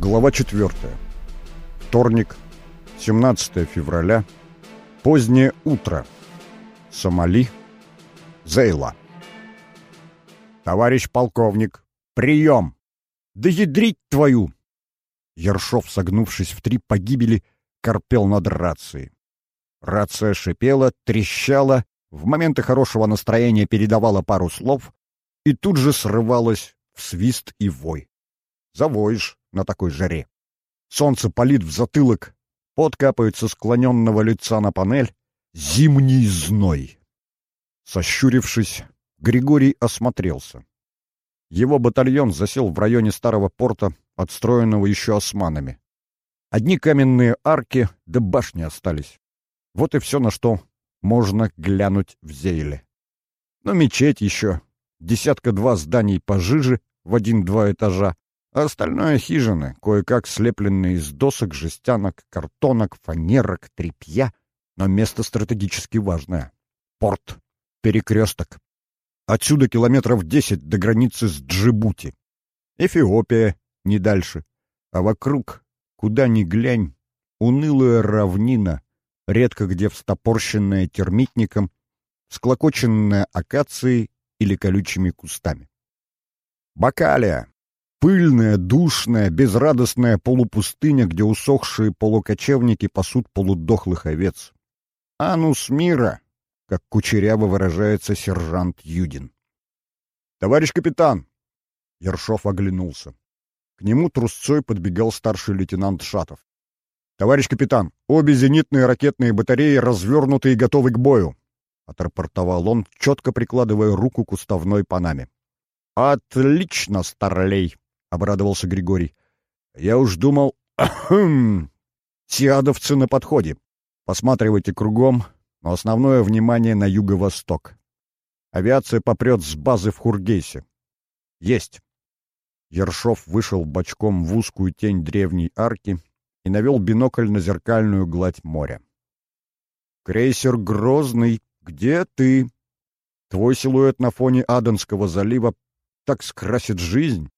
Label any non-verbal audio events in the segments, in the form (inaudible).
Глава 4. Вторник, 17 февраля. Позднее утро. Сомали. Зейла. «Товарищ полковник, прием!» «Да ядрить твою!» Ершов, согнувшись в три погибели, корпел над рацией. Рация шипела, трещала, в моменты хорошего настроения передавала пару слов и тут же срывалась в свист и вой. Завоишь на такой жаре. Солнце палит в затылок, пот капает со склоненного лица на панель. Зимний зной. Сощурившись, Григорий осмотрелся. Его батальон засел в районе старого порта, отстроенного еще османами. Одни каменные арки да башни остались. Вот и все, на что можно глянуть в Зейле. Но мечеть еще, десятка-два зданий пожиже, в один-два этажа, остальное — хижины, кое-как слепленные из досок, жестянок, картонок, фанерок, тряпья, но место стратегически важное. Порт, перекресток. Отсюда километров десять до границы с Джибути. Эфиопия не дальше. А вокруг, куда ни глянь, унылая равнина, редко где встопорщенная термитником, склокоченная акацией или колючими кустами. Бакалия, Пыльная, душная, безрадостная полупустыня, где усохшие полукочевники пасут полудохлых овец. Анус мира, как кучеряво выражается сержант Юдин. «Товарищ капитан!» Ершов оглянулся. К нему трусцой подбегал старший лейтенант Шатов. «Товарищ капитан, обе зенитные ракетные батареи развернуты и готовы к бою!» — отрапортовал он, четко прикладывая руку к уставной панаме. «Отлично, старлей!» — обрадовался Григорий. «Я уж думал... (coughs) Сиадовцы на подходе. Посматривайте кругом, но основное внимание на юго-восток. Авиация попрет с базы в Хургейсе. Есть!» Ершов вышел бочком в узкую тень древней арки и навел бинокль на зеркальную гладь моря. «Крейсер Грозный, где ты? Твой силуэт на фоне Аденского залива так скрасит жизнь!»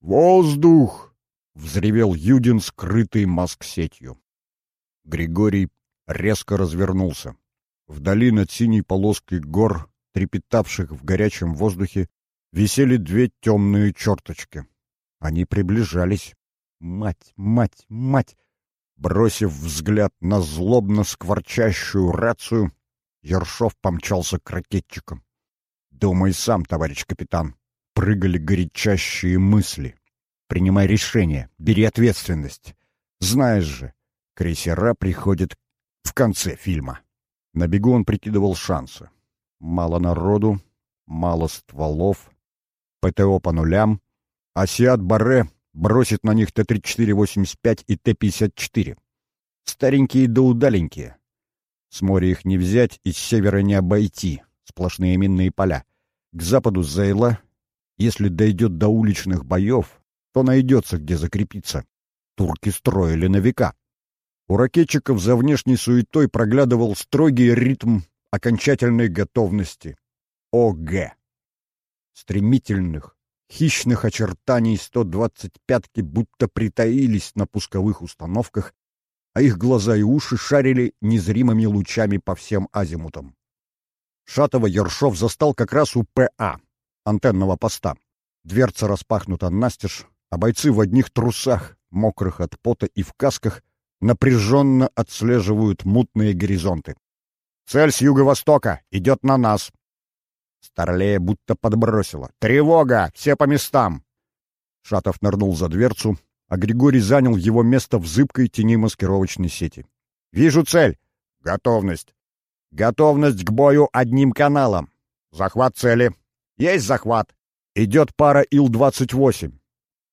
«Воздух!» — взревел Юдин, скрытый маск-сетью. Григорий резко развернулся. Вдали над синей полоской гор, трепетавших в горячем воздухе, висели две темные черточки. Они приближались. Мать, мать, мать! Бросив взгляд на злобно скворчащую рацию, Ершов помчался к ракетчикам. «Думай сам, товарищ капитан прыгали горячащие мысли. Принимай решение, бери ответственность. Знаешь же, крейсера приходят в конце фильма. На бегу он прикидывал шансы. Мало народу, мало стволов, ПТО по нулям, а Сиат Барре бросит на них Т-34-85 и Т-54. Старенькие да удаленькие. С моря их не взять и с севера не обойти. Сплошные минные поля. К западу Зейла, если дойдет до уличных боев, то найдется, где закрепиться. Турки строили на века. У ракетчиков за внешней суетой проглядывал строгий ритм окончательной готовности. ОГ. Стремительных, хищных очертаний 125-ки будто притаились на пусковых установках, а их глаза и уши шарили незримыми лучами по всем азимутам. Шатова Ершов застал как раз у ПА, антенного поста. Дверца распахнута настежь, а бойцы в одних трусах, мокрых от пота и в касках, напряженно отслеживают мутные горизонты. «Цель с юго-востока! Идет на нас!» Старлея будто подбросила. «Тревога! Все по местам!» Шатов нырнул за дверцу, а Григорий занял его место в зыбкой тени маскировочной сети. «Вижу цель! Готовность! Готовность к бою одним каналом! Захват цели! Есть захват. Идет пара Ил-28.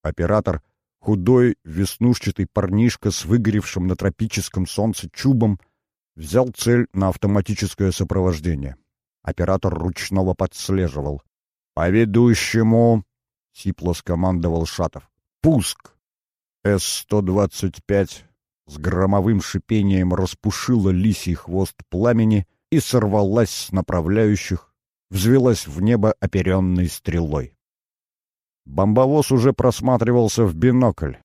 Оператор, худой, веснушчатый парнишка с выгоревшим на тропическом солнце чубом, взял цель на автоматическое сопровождение. Оператор ручного подслеживал. «По ведущему!» — сипло скомандовал Шатов. «Пуск!» С-125 с громовым шипением распушила лисий хвост пламени и сорвалась с направляющих, взвелась в небо оперенной стрелой. Бомбовоз уже просматривался в бинокль.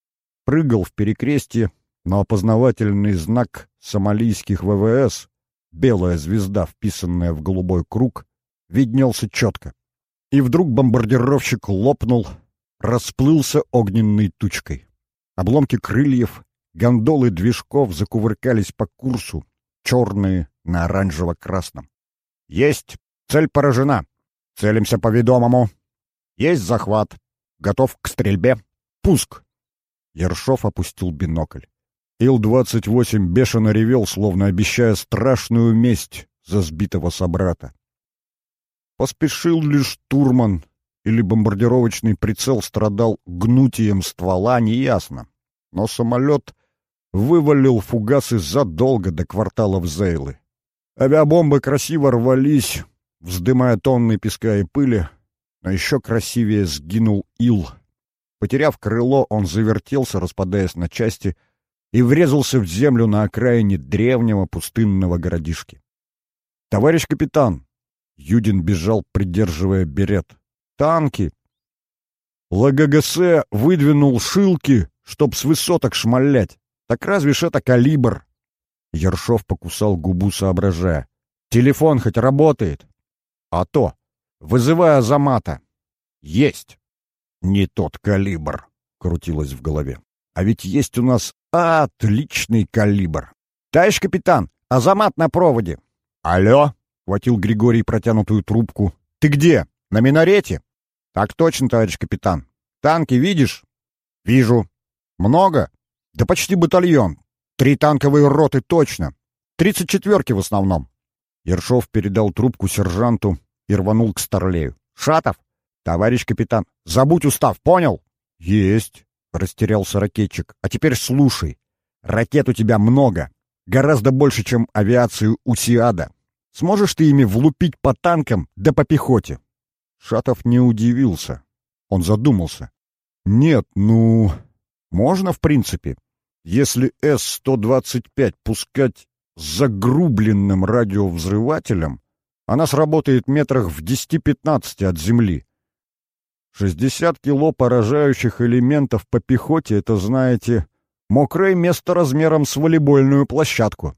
прыгал в перекрестье, но опознавательный знак сомалийских ВВС, белая звезда, вписанная в голубой круг, виднелся четко. И вдруг бомбардировщик лопнул, расплылся огненной тучкой. Обломки крыльев, гондолы движков закувыркались по курсу, черные на оранжево-красном. «Есть! Цель поражена! Целимся по ведомому! Есть захват! Готов к стрельбе! Пуск!» Ершов опустил бинокль. Ил-28 бешено ревел, словно обещая страшную месть за сбитого собрата. Поспешил ли штурман или бомбардировочный прицел страдал гнутием ствола, неясно. Но самолет вывалил фугасы задолго до кварталов Зейлы. Авиабомбы красиво рвались, вздымая тонны песка и пыли, но еще красивее сгинул Ил. Потеряв крыло, он завертелся, распадаясь на части, и врезался в землю на окраине древнего пустынного городишки. «Товарищ капитан!» Юдин бежал, придерживая берет. «Танки!» ЛГГС выдвинул шилки, чтоб с высоток шмалять. Так разве ж это калибр? Ершов покусал губу, соображая. Телефон хоть работает? А то. Вызывай Азамата. Есть. Не тот калибр, крутилось в голове. А ведь есть у нас отличный калибр. Товарищ капитан, Азамат на проводе. Алло, хватил Григорий протянутую трубку. Ты где? На минарете? Так точно, товарищ капитан. Танки видишь? Вижу. Много? Да почти батальон. Три танковые роты точно. Тридцать четверки в основном. Ершов передал трубку сержанту и рванул к Старлею. «Шатов! Товарищ капитан, забудь устав, понял?» «Есть!» — растерялся ракетчик. «А теперь слушай. Ракет у тебя много. Гораздо больше, чем авиацию у Сиада. Сможешь ты ими влупить по танкам да по пехоте?» Шатов не удивился. Он задумался. «Нет, ну, можно в принципе. Если С-125 пускать загрубленным радиовзрывателем, она сработает метрах в 10-15 от Земли. 60 кило поражающих элементов по пехоте — это, знаете, мокрое место размером с волейбольную площадку.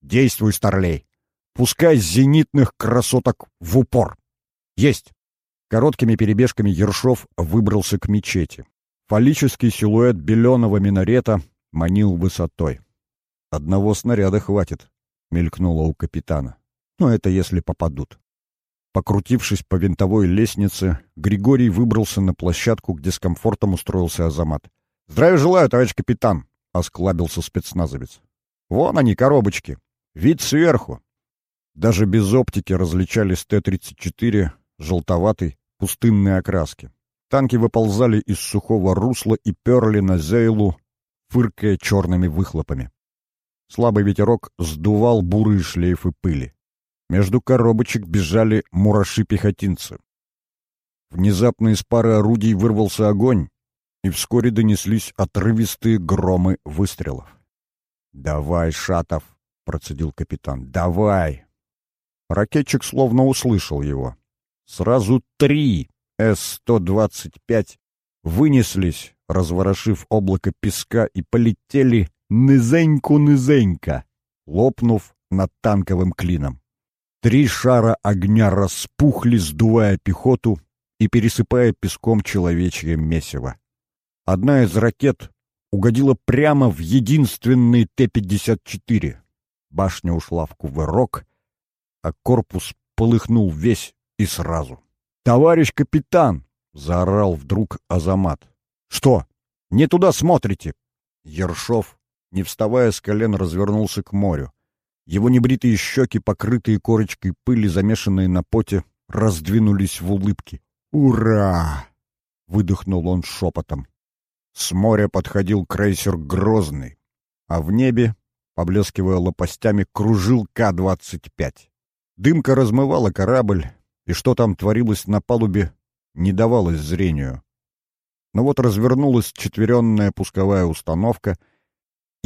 Действуй, старлей. Пускай зенитных красоток в упор. Есть. Короткими перебежками Ершов выбрался к мечети. Фаллический силуэт беленого минарета манил высотой. «Одного снаряда хватит», — мелькнуло у капитана. «Но это если попадут». Покрутившись по винтовой лестнице, Григорий выбрался на площадку, где с комфортом устроился Азамат. «Здравия желаю, товарищ капитан!» — осклабился спецназовец. «Вон они, коробочки. Вид сверху». Даже без оптики различались Т-34, желтоватой, пустынной окраски. Танки выползали из сухого русла и перли на Зейлу, фыркая черными выхлопами. Слабый ветерок сдувал бурые шлейфы пыли. Между коробочек бежали мураши-пехотинцы. Внезапно из пары орудий вырвался огонь, и вскоре донеслись отрывистые громы выстрелов. «Давай, Шатов!» — процедил капитан. «Давай!» Ракетчик словно услышал его. Сразу три С-125 вынеслись, разворошив облако песка, и полетели низеньку-низенько, лопнув над танковым клином. Три шара огня распухли, сдувая пехоту и пересыпая песком человечье месиво. Одна из ракет угодила прямо в единственный Т-54. Башня ушла в кувырок, а корпус полыхнул весь и сразу. «Товарищ капитан!» — заорал вдруг Азамат. «Что? Не туда смотрите!» Ершов, не вставая с колен, развернулся к морю. Его небритые щеки, покрытые корочкой пыли, замешанные на поте, раздвинулись в улыбке. «Ура!» — выдохнул он шепотом. С моря подходил крейсер «Грозный», а в небе, поблескивая лопастями, кружил К-25. Дымка размывала корабль, и что там творилось на палубе, не давалось зрению. Но вот развернулась четверенная пусковая установка,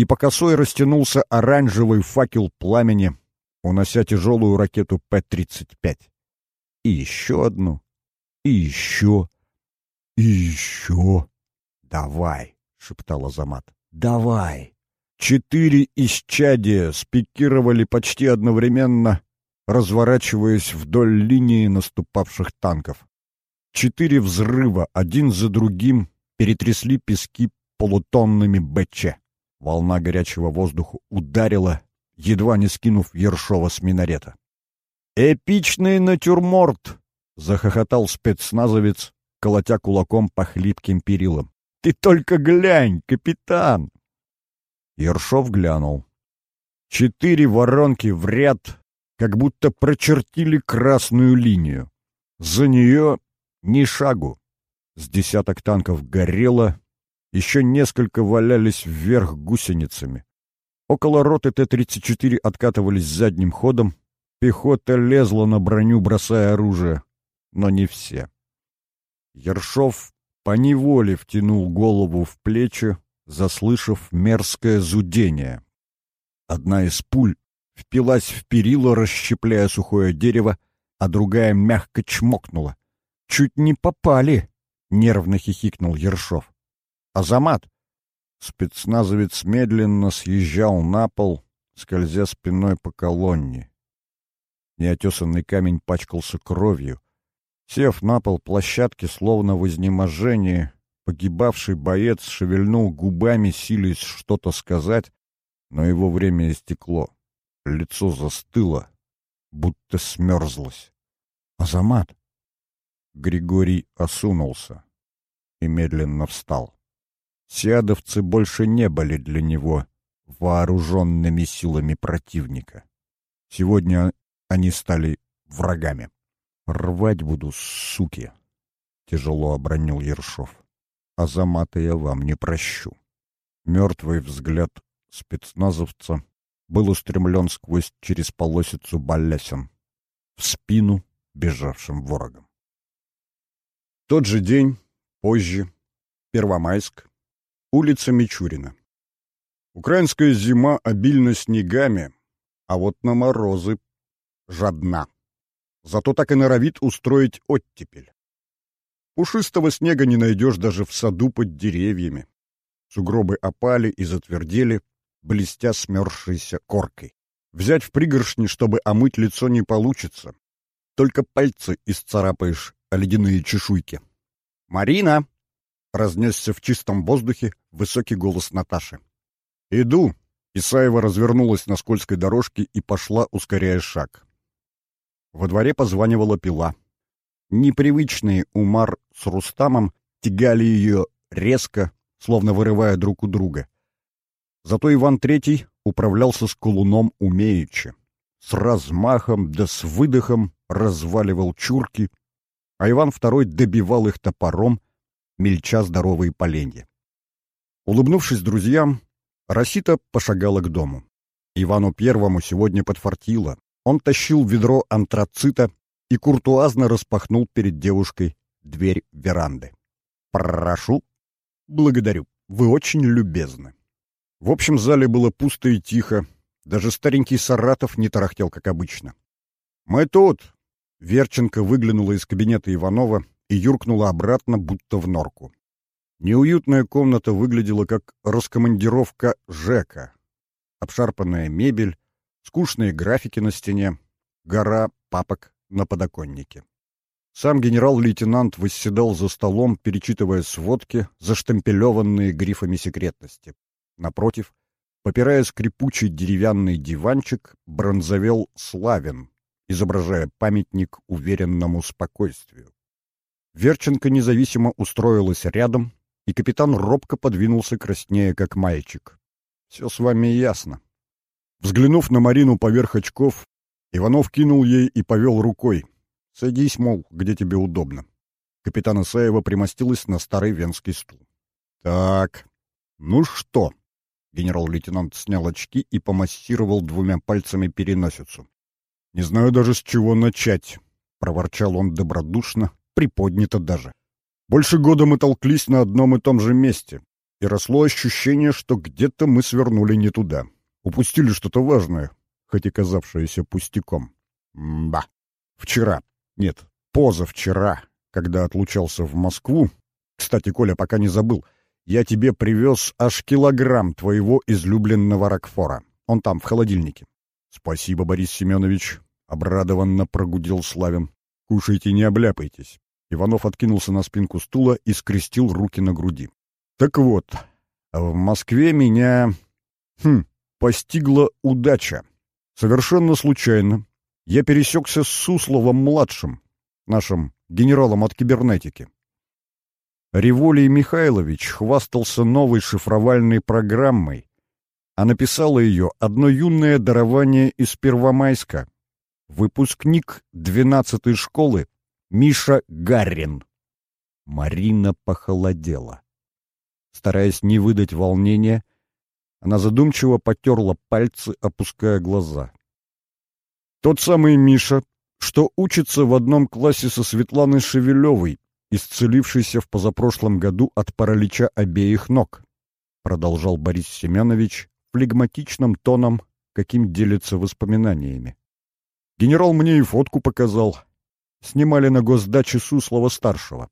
и по косой растянулся оранжевый факел пламени, унося тяжелую ракету П-35. И еще одну, и еще, и еще. Давай, шептал Азамат. «Давай!» Четыре исчадия спикировали почти одновременно, разворачиваясь вдоль линии наступавших танков. Четыре взрыва один за другим перетрясли пески полутонными БЧ. Волна горячего воздуха ударила, едва не скинув Ершова с минарета. «Эпичный натюрморт!» — захохотал спецназовец, колотя кулаком по хлипким перилам. «Ты только глянь, капитан!» Ершов глянул. Четыре воронки в ряд, как будто прочертили красную линию. За нее ни шагу. С десяток танков горело, еще несколько валялись вверх гусеницами. Около роты Т-34 откатывались задним ходом, пехота лезла на броню, бросая оружие, но не все. Ершов поневоле втянул голову в плечи, заслышав мерзкое зудение. Одна из пуль впилась в перила, расщепляя сухое дерево, а другая мягко чмокнула. «Чуть не попали!» — нервно хихикнул Ершов. «Азамат!» Спецназовец медленно съезжал на пол, скользя спиной по колонне. Неотесанный камень пачкался кровью. Сев на пол площадки, словно в изнеможении, Погибавший боец шевельнул губами, силясь что-то сказать, но его время истекло. Лицо застыло, будто смерзлось. «Азамат!» Григорий осунулся и медленно встал. Сиадовцы больше не были для него вооруженными силами противника. Сегодня они стали врагами. «Рвать буду, суки!» — тяжело обронил Ершов. Азамата я вам не прощу. Мертвый взгляд спецназовца был устремлен сквозь через полосицу балясин в спину бежавшим ворогам. Тот же день, позже, Первомайск, улица Мичурина. Украинская зима обильна снегами, а вот на морозы жадна. Зато так и норовит устроить оттепель. Пушистого снега не найдешь даже в саду под деревьями. Сугробы опали и затвердели, блестя смерзшейся коркой. Взять в пригоршни, чтобы омыть лицо, не получится. Только пальцы исцарапаешь о ледяные чешуйки. «Марина!» — разнесся в чистом воздухе высокий голос Наташи. «Иду!» — Исаева развернулась на скользкой дорожке и пошла, ускоряя шаг. Во дворе позванивала пила. Непривычные Умар с Рустамом тягали ее резко, словно вырывая друг у друга. Зато Иван Третий управлялся с колуном умеючи. С размахом да с выдохом разваливал чурки, а Иван Второй добивал их топором, мельча здоровые поленья. Улыбнувшись друзьям, Росита пошагала к дому. Ивану Первому сегодня подфартило. Он тащил ведро антрацита и куртуазно распахнул перед девушкой дверь веранды. «Прошу». «Благодарю. Вы очень любезны». В общем зале было пусто и тихо. Даже старенький Саратов не тарахтел, как обычно. «Мы тут!» Верченко выглянула из кабинета Иванова и юркнула обратно, будто в норку. Неуютная комната выглядела как раскомандировка ЖЭКа. Обшарпанная мебель, скучные графики на стене, гора папок на подоконнике. Сам генерал-лейтенант восседал за столом, перечитывая сводки, заштемпелеванные грифами секретности. Напротив, попирая скрипучий деревянный диванчик, бронзовел Славин, изображая памятник уверенному спокойствию. Верченко независимо устроилась рядом, и капитан робко подвинулся краснее, как мальчик. «Все с вами ясно». Взглянув на Марину поверх очков, Иванов кинул ей и повел рукой. «Садись, мол, где тебе удобно». Капитан Исаева примостилась на старый венский стул. «Так, ну что?» Генерал-лейтенант снял очки и помассировал двумя пальцами переносицу. «Не знаю даже, с чего начать», — проворчал он добродушно, приподнято даже. «Больше года мы толклись на одном и том же месте, и росло ощущение, что где-то мы свернули не туда. Упустили что-то важное, хоть и казавшееся пустяком. Мба. Вчера, нет, позавчера, когда отлучался в Москву, кстати, Коля пока не забыл, я тебе привез аж килограмм твоего излюбленного ракфора. Он там, в холодильнике. Спасибо, Борис Семенович, — обрадованно прогудел Славин. Кушайте, не обляпайтесь. Иванов откинулся на спинку стула и скрестил руки на груди. Так вот, в Москве меня... Хм, постигла удача. Совершенно случайно. Я пересекся с Сусловым-младшим, нашим генералом от кибернетики. Револий Михайлович хвастался новой шифровальной программой, а написала ее одно юное дарование из Первомайска, выпускник 12-й школы Миша Гаррин. Марина похолодела. Стараясь не выдать волнения, она задумчиво потерла пальцы, опуская глаза. Тот самый Миша, что учится в одном классе со Светланой Шевелевой, исцелившийся в позапрошлом году от паралича обеих ног, продолжал Борис Семенович флегматичным тоном, каким делится воспоминаниями. Генерал мне и фотку показал. Снимали на госдаче Суслова-старшего.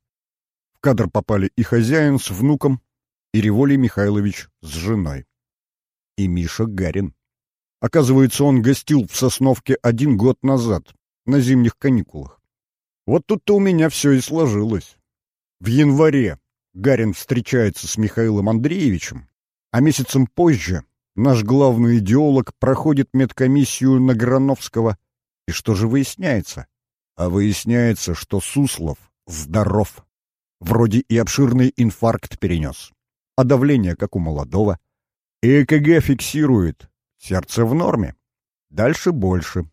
В кадр попали и хозяин с внуком, и Револий Михайлович с женой. И Миша Гарин. Оказывается, он гостил в Сосновке один год назад, на зимних каникулах. Вот тут-то у меня все и сложилось. В январе Гарин встречается с Михаилом Андреевичем, а месяцем позже наш главный идеолог проходит медкомиссию на Грановского. И что же выясняется? А выясняется, что Суслов здоров. Вроде и обширный инфаркт перенес. А давление, как у молодого. ЭКГ фиксирует. Сердце в норме. Дальше больше.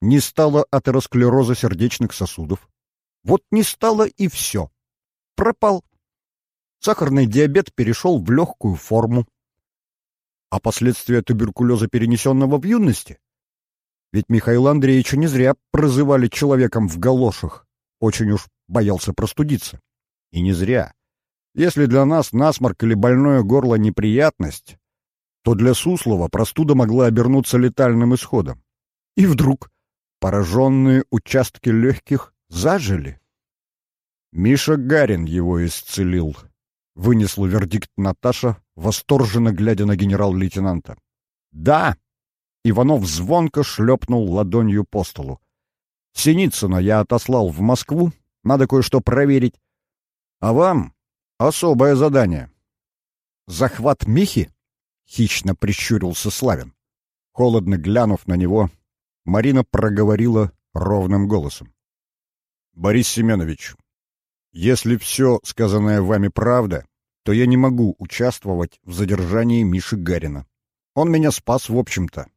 Не стало атеросклероза сердечных сосудов. Вот не стало и все. Пропал. Сахарный диабет перешел в легкую форму. А последствия туберкулеза, перенесенного в юности? Ведь Михаила Андреевича не зря прозывали человеком в галошах. Очень уж боялся простудиться. И не зря. Если для нас насморк или больное горло неприятность, то для Суслова простуда могла обернуться летальным исходом. И вдруг пораженные участки легких зажили. Миша Гарин его исцелил, вынесла вердикт Наташа, восторженно глядя на генерал-лейтенанта. Да, Иванов звонко шлепнул ладонью по столу. Синицына я отослал в Москву, надо кое-что проверить. А вам особое задание. Захват Михи? Хищно прищурился Славин. Холодно глянув на него, Марина проговорила ровным голосом. «Борис Семенович, если все сказанное вами правда, то я не могу участвовать в задержании Миши Гарина. Он меня спас, в общем-то.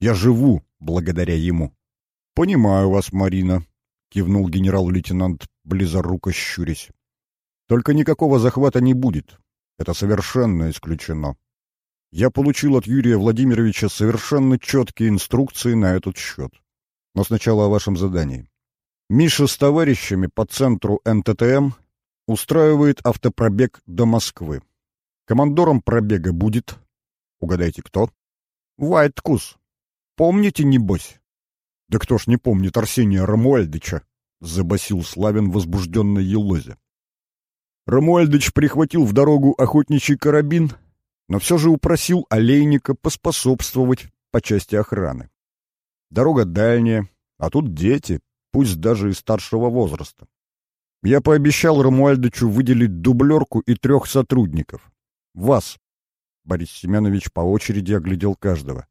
Я живу благодаря ему». «Понимаю вас, Марина», — кивнул генерал-лейтенант, близоруко щурясь. «Только никакого захвата не будет. Это совершенно исключено. Я получил от Юрия Владимировича совершенно четкие инструкции на этот счет. Но сначала о вашем задании. Миша с товарищами по центру НТТМ устраивает автопробег до Москвы. Командором пробега будет... Угадайте, кто? Вайткус. Помните, небось? Да кто ж не помнит Арсения Рамуальдыча? Забасил Славин возбужденной елозе. Рамуальдыч прихватил в дорогу охотничий карабин, но все же упросил Олейника поспособствовать по части охраны. Дорога дальняя, а тут дети, пусть даже и старшего возраста. Я пообещал Рамуальдычу выделить дублерку и трех сотрудников. Вас. Борис Семенович по очереди оглядел каждого.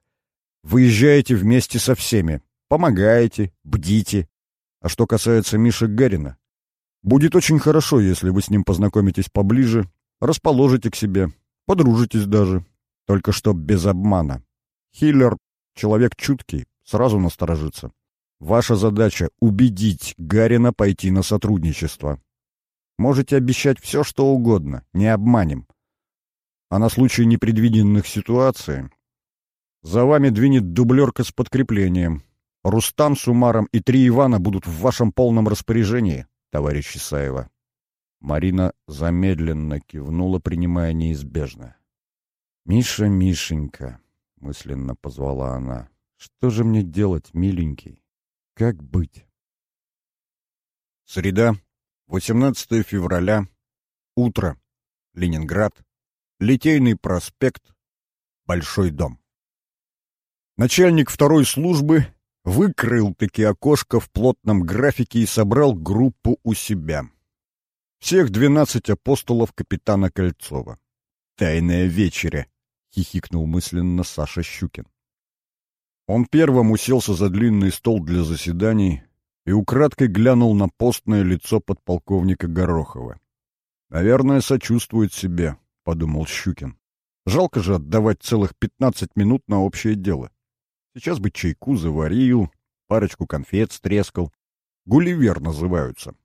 Выезжаете вместе со всеми. Помогаете, бдите. А что касается Миши Гарина, будет очень хорошо, если вы с ним познакомитесь поближе, расположите к себе, подружитесь даже. Только что без обмана. Хиллер — человек чуткий, сразу насторожится. Ваша задача — убедить Гарина пойти на сотрудничество. Можете обещать все, что угодно, не обманем. А на случай непредвиденных ситуаций за вами двинет дублерка с подкреплением. Рустам с Умаром и три Ивана будут в вашем полном распоряжении, товарищ Исаева. Марина замедленно кивнула, принимая неизбежное. «Миша, Мишенька», — мысленно позвала она, — «что же мне делать, миленький?» Как быть? Среда, 18 февраля, утро, Ленинград, Литейный проспект, Большой дом. Начальник второй службы выкрыл-таки окошко в плотном графике и собрал группу у себя. Всех двенадцать апостолов капитана Кольцова. «Тайная вечеря», — хихикнул мысленно Саша Щукин. Он первым уселся за длинный стол для заседаний и украдкой глянул на постное лицо подполковника Горохова. «Наверное, сочувствует себе», — подумал Щукин. «Жалко же отдавать целых пятнадцать минут на общее дело. Сейчас бы чайку заварил, парочку конфет стрескал. Гулливер называются.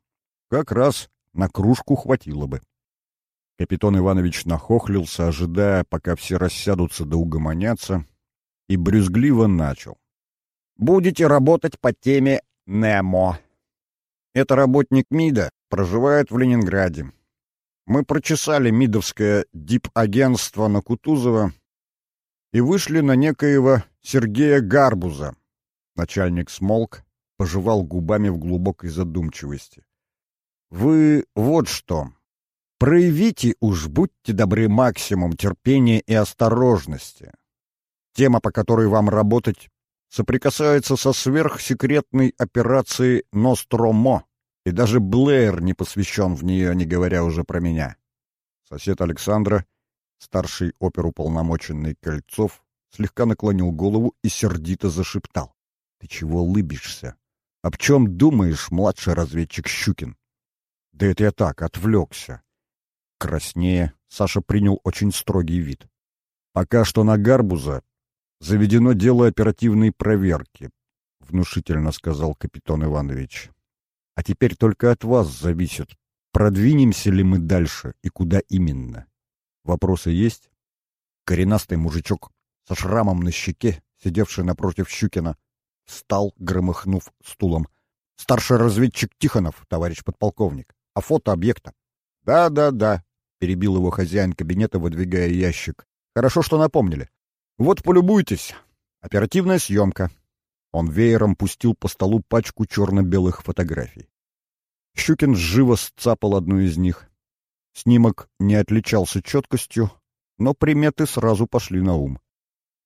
Как раз на кружку хватило бы». Капитан Иванович нахохлился, ожидая, пока все рассядутся да угомонятся, и брюзгливо начал. «Будете работать по теме Немо. Это работник МИДа, проживает в Ленинграде. Мы прочесали МИДовское дип-агентство на Кутузова и вышли на некоего Сергея Гарбуза. Начальник смолк, пожевал губами в глубокой задумчивости. «Вы вот что. Проявите уж, будьте добры, максимум терпения и осторожности. Тема, по которой вам работать, соприкасается со сверхсекретной операцией «Ностромо», и даже Блэр не посвящен в нее, не говоря уже про меня. Сосед Александра, старший оперуполномоченный Кольцов, слегка наклонил голову и сердито зашептал. — Ты чего улыбишься? Об чем думаешь, младший разведчик Щукин? — Да это я так, отвлекся. Краснее Саша принял очень строгий вид. Пока что на Гарбуза заведено дело оперативной проверки, — внушительно сказал капитан Иванович. — А теперь только от вас зависит, продвинемся ли мы дальше и куда именно. Вопросы есть? Коренастый мужичок со шрамом на щеке, сидевший напротив Щукина, встал, громыхнув стулом. — Старший разведчик Тихонов, товарищ подполковник. А фото объекта? Да, — Да-да-да, — перебил его хозяин кабинета, выдвигая ящик. — Хорошо, что напомнили. Вот полюбуйтесь. Оперативная съемка. Он веером пустил по столу пачку черно-белых фотографий. Щукин живо сцапал одну из них. Снимок не отличался четкостью, но приметы сразу пошли на ум.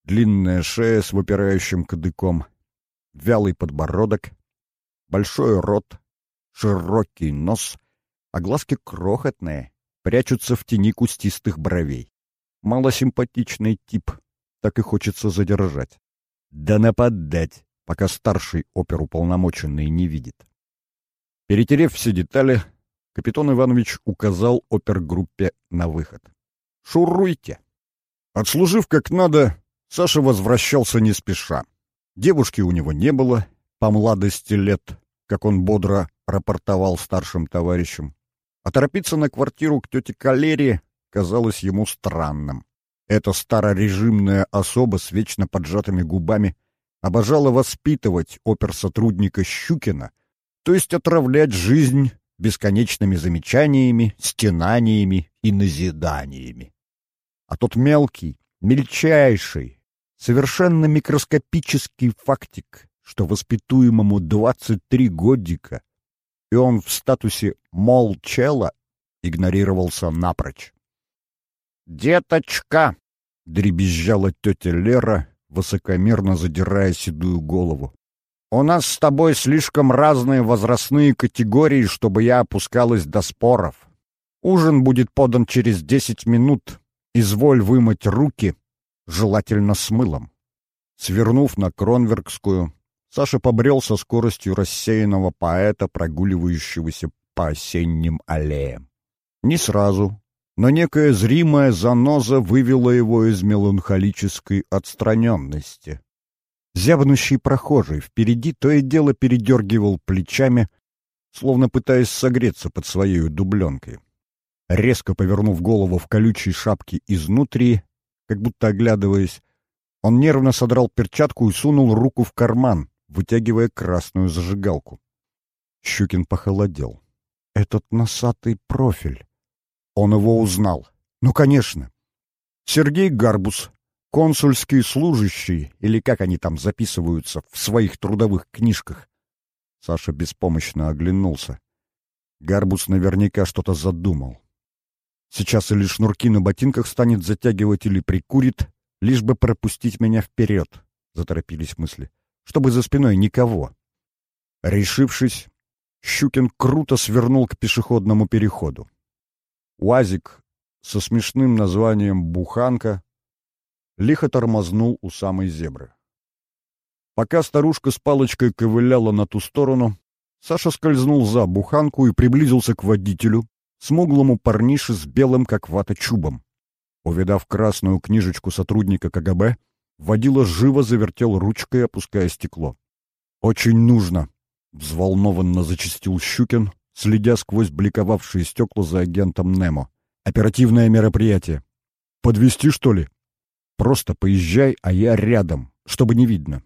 Длинная шея с выпирающим кадыком, вялый подбородок, большой рот, широкий нос, а глазки крохотные, прячутся в тени кустистых бровей. Малосимпатичный тип — так и хочется задержать. Да нападать, пока старший оперуполномоченный не видит. Перетерев все детали, капитан Иванович указал опергруппе на выход. «Шуруйте!» Отслужив как надо, Саша возвращался не спеша. Девушки у него не было, по младости лет, как он бодро рапортовал старшим товарищам. А торопиться на квартиру к тете Калерии казалось ему странным. Эта старорежимная особа с вечно поджатыми губами обожала воспитывать оперсотрудника Щукина, то есть отравлять жизнь бесконечными замечаниями, стенаниями и назиданиями. А тот мелкий, мельчайший, совершенно микроскопический фактик, что воспитуемому 23 годика, и он в статусе молчела, игнорировался напрочь. «Деточка!» — дребезжала тетя Лера, высокомерно задирая седую голову. «У нас с тобой слишком разные возрастные категории, чтобы я опускалась до споров. Ужин будет подан через десять минут. Изволь вымыть руки, желательно с мылом». Свернув на Кронверкскую, Саша побрел со скоростью рассеянного поэта, прогуливающегося по осенним аллеям. Не сразу, но некая зримая заноза вывела его из меланхолической отстраненности. Зябнущий прохожий впереди то и дело передергивал плечами, словно пытаясь согреться под своей дубленкой. Резко повернув голову в колючей шапке изнутри, как будто оглядываясь, он нервно содрал перчатку и сунул руку в карман, вытягивая красную зажигалку. Щукин похолодел. Этот носатый профиль. Он его узнал. Ну, конечно. Сергей Гарбус, консульский служащий, или как они там записываются в своих трудовых книжках. Саша беспомощно оглянулся. Гарбус наверняка что-то задумал. Сейчас или шнурки на ботинках станет затягивать, или прикурит, лишь бы пропустить меня вперед, — заторопились мысли, — чтобы за спиной никого. Решившись, Щукин круто свернул к пешеходному переходу. УАЗик со смешным названием «Буханка» лихо тормознул у самой зебры. Пока старушка с палочкой ковыляла на ту сторону, Саша скользнул за буханку и приблизился к водителю, смуглому парнише с белым, как вата, чубом. Увидав красную книжечку сотрудника КГБ, водила живо завертел ручкой, опуская стекло. «Очень нужно!» — взволнованно зачастил Щукин, следя сквозь бликовавшие стекла за агентом Немо. «Оперативное мероприятие. Подвести что ли? Просто поезжай, а я рядом, чтобы не видно.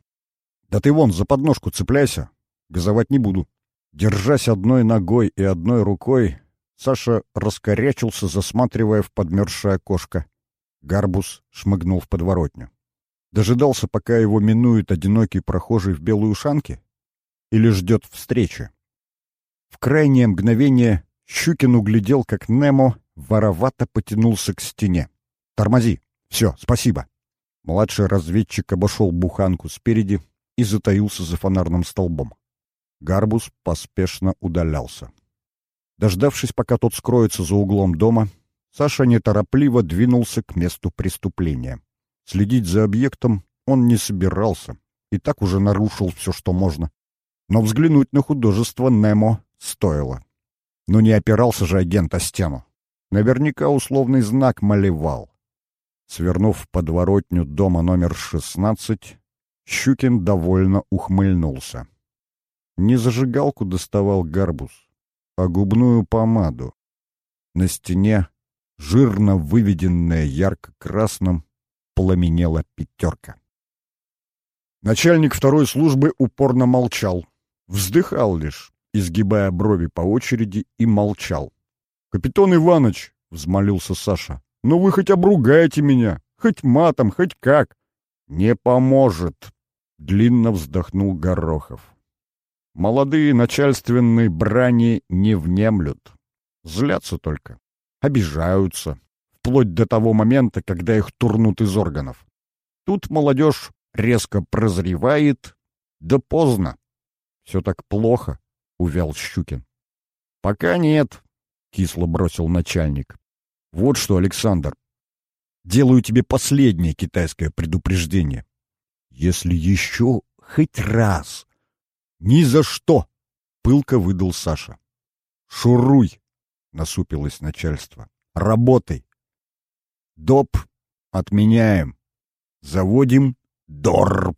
Да ты вон за подножку цепляйся, газовать не буду». Держась одной ногой и одной рукой, Саша раскорячился, засматривая в подмерзшее окошко. Гарбус шмыгнул в подворотню. Дожидался, пока его минует одинокий прохожий в белой ушанке? Или ждет встречи? В крайнее мгновение Щукин углядел, как Немо воровато потянулся к стене. «Тормози! Все, спасибо!» Младший разведчик обошел буханку спереди и затаился за фонарным столбом. Гарбус поспешно удалялся. Дождавшись, пока тот скроется за углом дома, Саша неторопливо двинулся к месту преступления. Следить за объектом он не собирался, и так уже нарушил все, что можно. Но взглянуть на художество Немо стоило. Но не опирался же агент о стену. Наверняка условный знак малевал. Свернув подворотню дома номер 16, Щукин довольно ухмыльнулся. Не зажигалку доставал гарбуз, а губную помаду. На стене, жирно выведенная ярко-красным, пламенела пятерка. Начальник второй службы упорно молчал, вздыхал лишь, изгибая брови по очереди, и молчал. «Капитан Иваныч!» — взмолился Саша. «Ну вы хоть обругайте меня, хоть матом, хоть как!» «Не поможет!» — длинно вздохнул Горохов. Молодые начальственные брани не внемлют. Злятся только. Обижаются. Вплоть до того момента, когда их турнут из органов. Тут молодежь резко прозревает. Да поздно. Все так плохо, — увял Щукин. Пока нет, — кисло бросил начальник. Вот что, Александр, делаю тебе последнее китайское предупреждение. Если еще хоть раз «Ни за что!» — пылко выдал Саша. «Шуруй!» — насупилось начальство. «Работай!» «Доп отменяем. Заводим ДОР!»